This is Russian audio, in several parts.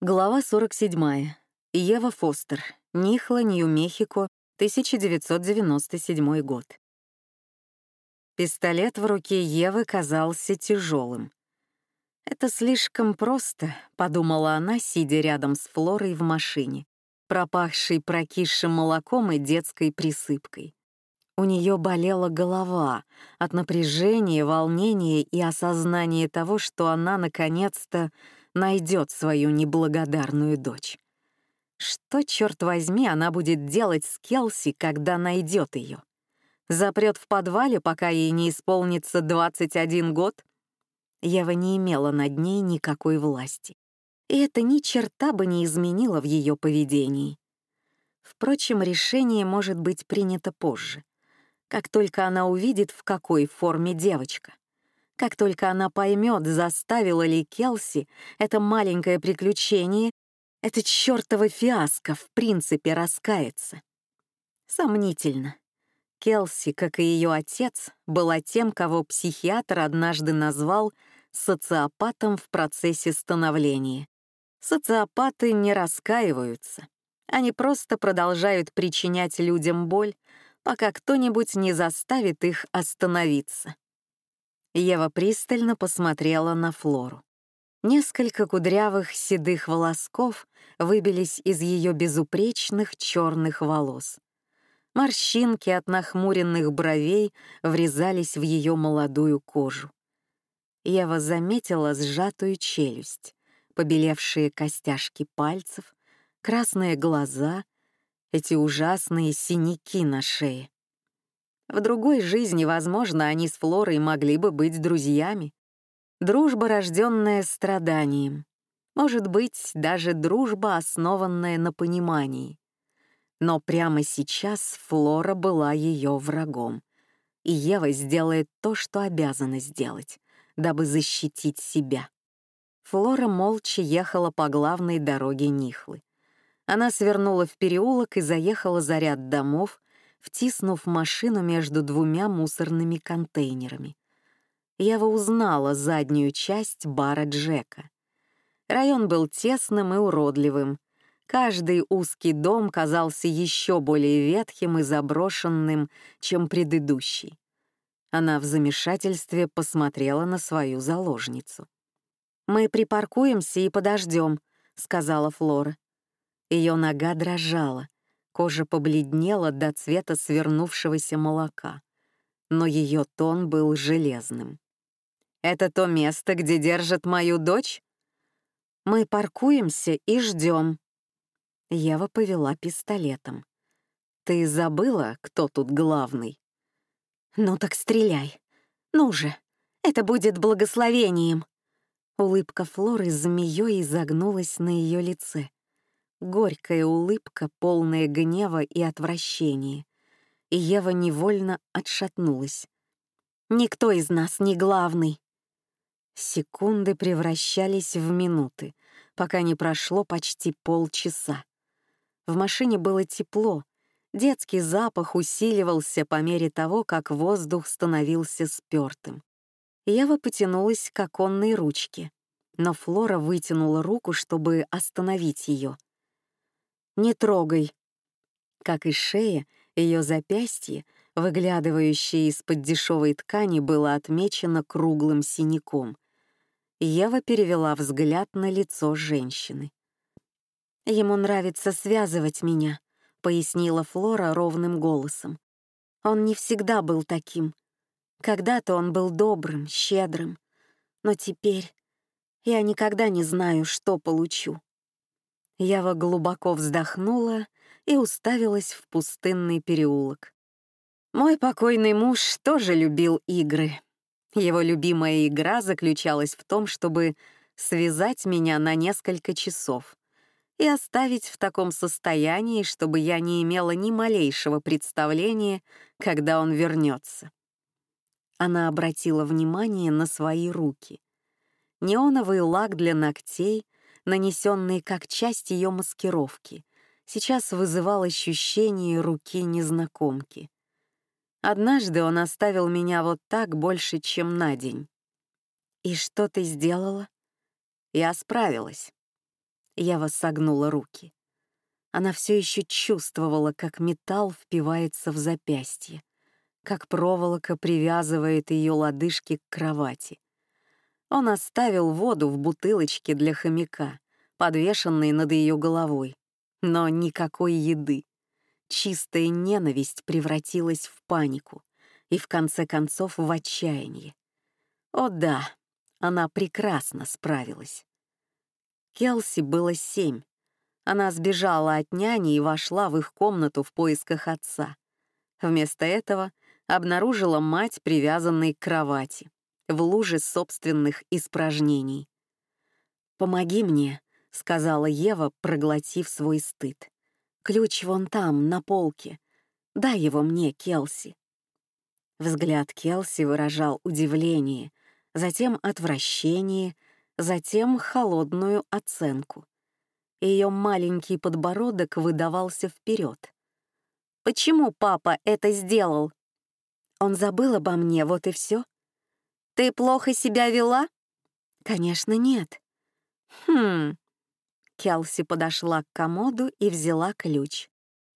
Глава 47. Ева Фостер. Нихла, Нью-Мехико, 1997 год. Пистолет в руке Евы казался тяжелым. «Это слишком просто», — подумала она, сидя рядом с Флорой в машине, пропахшей прокисшим молоком и детской присыпкой. У нее болела голова от напряжения, волнения и осознания того, что она наконец-то найдет свою неблагодарную дочь. Что, черт возьми, она будет делать с Келси, когда найдет ее? Запрет в подвале, пока ей не исполнится 21 год? Ева не имела над ней никакой власти. И это ни черта бы не изменило в ее поведении. Впрочем, решение может быть принято позже, как только она увидит, в какой форме девочка. Как только она поймет, заставила ли Келси это маленькое приключение, это чёртова фиаско в принципе раскаяться. Сомнительно. Келси, как и ее отец, была тем, кого психиатр однажды назвал социопатом в процессе становления. Социопаты не раскаиваются. Они просто продолжают причинять людям боль, пока кто-нибудь не заставит их остановиться. Ева пристально посмотрела на Флору. Несколько кудрявых седых волосков выбились из ее безупречных черных волос. Морщинки от нахмуренных бровей врезались в ее молодую кожу. Ева заметила сжатую челюсть, побелевшие костяшки пальцев, красные глаза, эти ужасные синяки на шее. В другой жизни, возможно, они с Флорой могли бы быть друзьями. Дружба, рожденная страданием. Может быть, даже дружба, основанная на понимании. Но прямо сейчас Флора была ее врагом. И Ева сделает то, что обязана сделать, дабы защитить себя. Флора молча ехала по главной дороге Нихлы. Она свернула в переулок и заехала за ряд домов, втиснув машину между двумя мусорными контейнерами. Ева узнала заднюю часть бара Джека. Район был тесным и уродливым. Каждый узкий дом казался еще более ветхим и заброшенным, чем предыдущий. Она в замешательстве посмотрела на свою заложницу. «Мы припаркуемся и подождем», — сказала Флора. Ее нога дрожала — Кожа побледнела до цвета свернувшегося молока, но ее тон был железным. «Это то место, где держат мою дочь?» «Мы паркуемся и ждем. Ева повела пистолетом. «Ты забыла, кто тут главный?» «Ну так стреляй. Ну же, это будет благословением!» Улыбка Флоры змеей изогнулась на ее лице горькая улыбка, полная гнева и отвращения. И Ева невольно отшатнулась. «Никто из нас не главный!» Секунды превращались в минуты, пока не прошло почти полчаса. В машине было тепло, детский запах усиливался по мере того, как воздух становился спёртым. Ева потянулась к оконной ручке, но Флора вытянула руку, чтобы остановить ее. Не трогай. Как и шея, ее запястье, выглядывающее из-под дешевой ткани, было отмечено круглым синяком. Ева перевела взгляд на лицо женщины. «Ему нравится связывать меня», — пояснила Флора ровным голосом. «Он не всегда был таким. Когда-то он был добрым, щедрым. Но теперь я никогда не знаю, что получу. Ява глубоко вздохнула и уставилась в пустынный переулок. Мой покойный муж тоже любил игры. Его любимая игра заключалась в том, чтобы связать меня на несколько часов и оставить в таком состоянии, чтобы я не имела ни малейшего представления, когда он вернется. Она обратила внимание на свои руки. Неоновый лак для ногтей — нанесенный как часть ее маскировки, сейчас вызывал ощущение руки незнакомки. Однажды он оставил меня вот так больше, чем на день. «И что ты сделала?» Я справилась. Ева согнула руки. Она все еще чувствовала, как металл впивается в запястье, как проволока привязывает ее лодыжки к кровати. Он оставил воду в бутылочке для хомяка, подвешенной над ее головой, но никакой еды. Чистая ненависть превратилась в панику и, в конце концов, в отчаяние. О да, она прекрасно справилась. Келси было семь. Она сбежала от няни и вошла в их комнату в поисках отца. Вместо этого обнаружила мать, привязанной к кровати, в луже собственных испражнений. «Помоги мне», — сказала Ева, проглотив свой стыд. «Ключ вон там, на полке. Дай его мне, Келси». Взгляд Келси выражал удивление, затем отвращение, затем холодную оценку. Ее маленький подбородок выдавался вперед. «Почему папа это сделал?» «Он забыл обо мне, вот и все. «Ты плохо себя вела?» «Конечно, нет». «Хм...» Келси подошла к комоду и взяла ключ,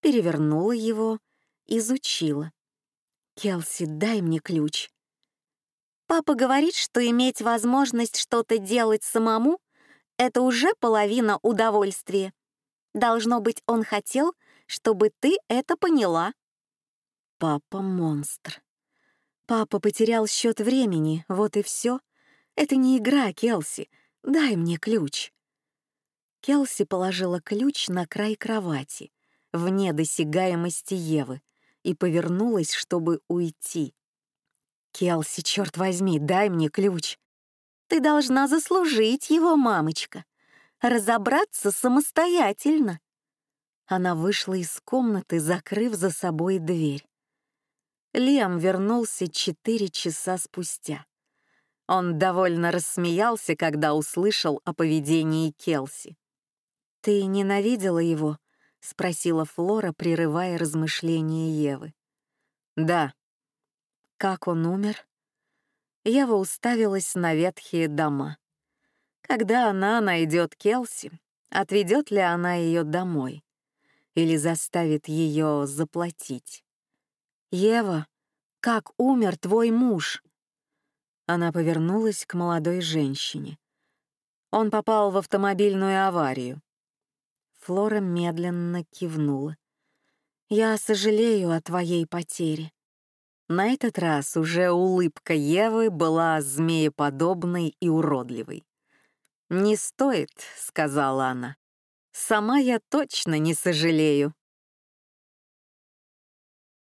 перевернула его, изучила. «Келси, дай мне ключ». Папа говорит, что иметь возможность что-то делать самому — это уже половина удовольствия. Должно быть, он хотел, чтобы ты это поняла. Папа — монстр. Папа потерял счет времени, вот и все. Это не игра, Келси. Дай мне ключ. Келси положила ключ на край кровати, вне досягаемости Евы, и повернулась, чтобы уйти. «Келси, черт возьми, дай мне ключ!» «Ты должна заслужить его, мамочка. Разобраться самостоятельно». Она вышла из комнаты, закрыв за собой дверь. Лиам вернулся четыре часа спустя. Он довольно рассмеялся, когда услышал о поведении Келси. «Ты ненавидела его?» — спросила Флора, прерывая размышления Евы. «Да». «Как он умер?» Ева уставилась на ветхие дома. Когда она найдет Келси, отведет ли она ее домой? Или заставит ее заплатить? «Ева, как умер твой муж?» Она повернулась к молодой женщине. Он попал в автомобильную аварию. Флора медленно кивнула. «Я сожалею о твоей потере». На этот раз уже улыбка Евы была змееподобной и уродливой. «Не стоит», — сказала она. «Сама я точно не сожалею».